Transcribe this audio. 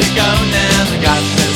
to go now. I got to.